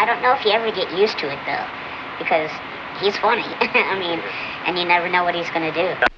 I don't know if you ever get used to it though, because he's funny. I mean, and you never know what he's gonna do.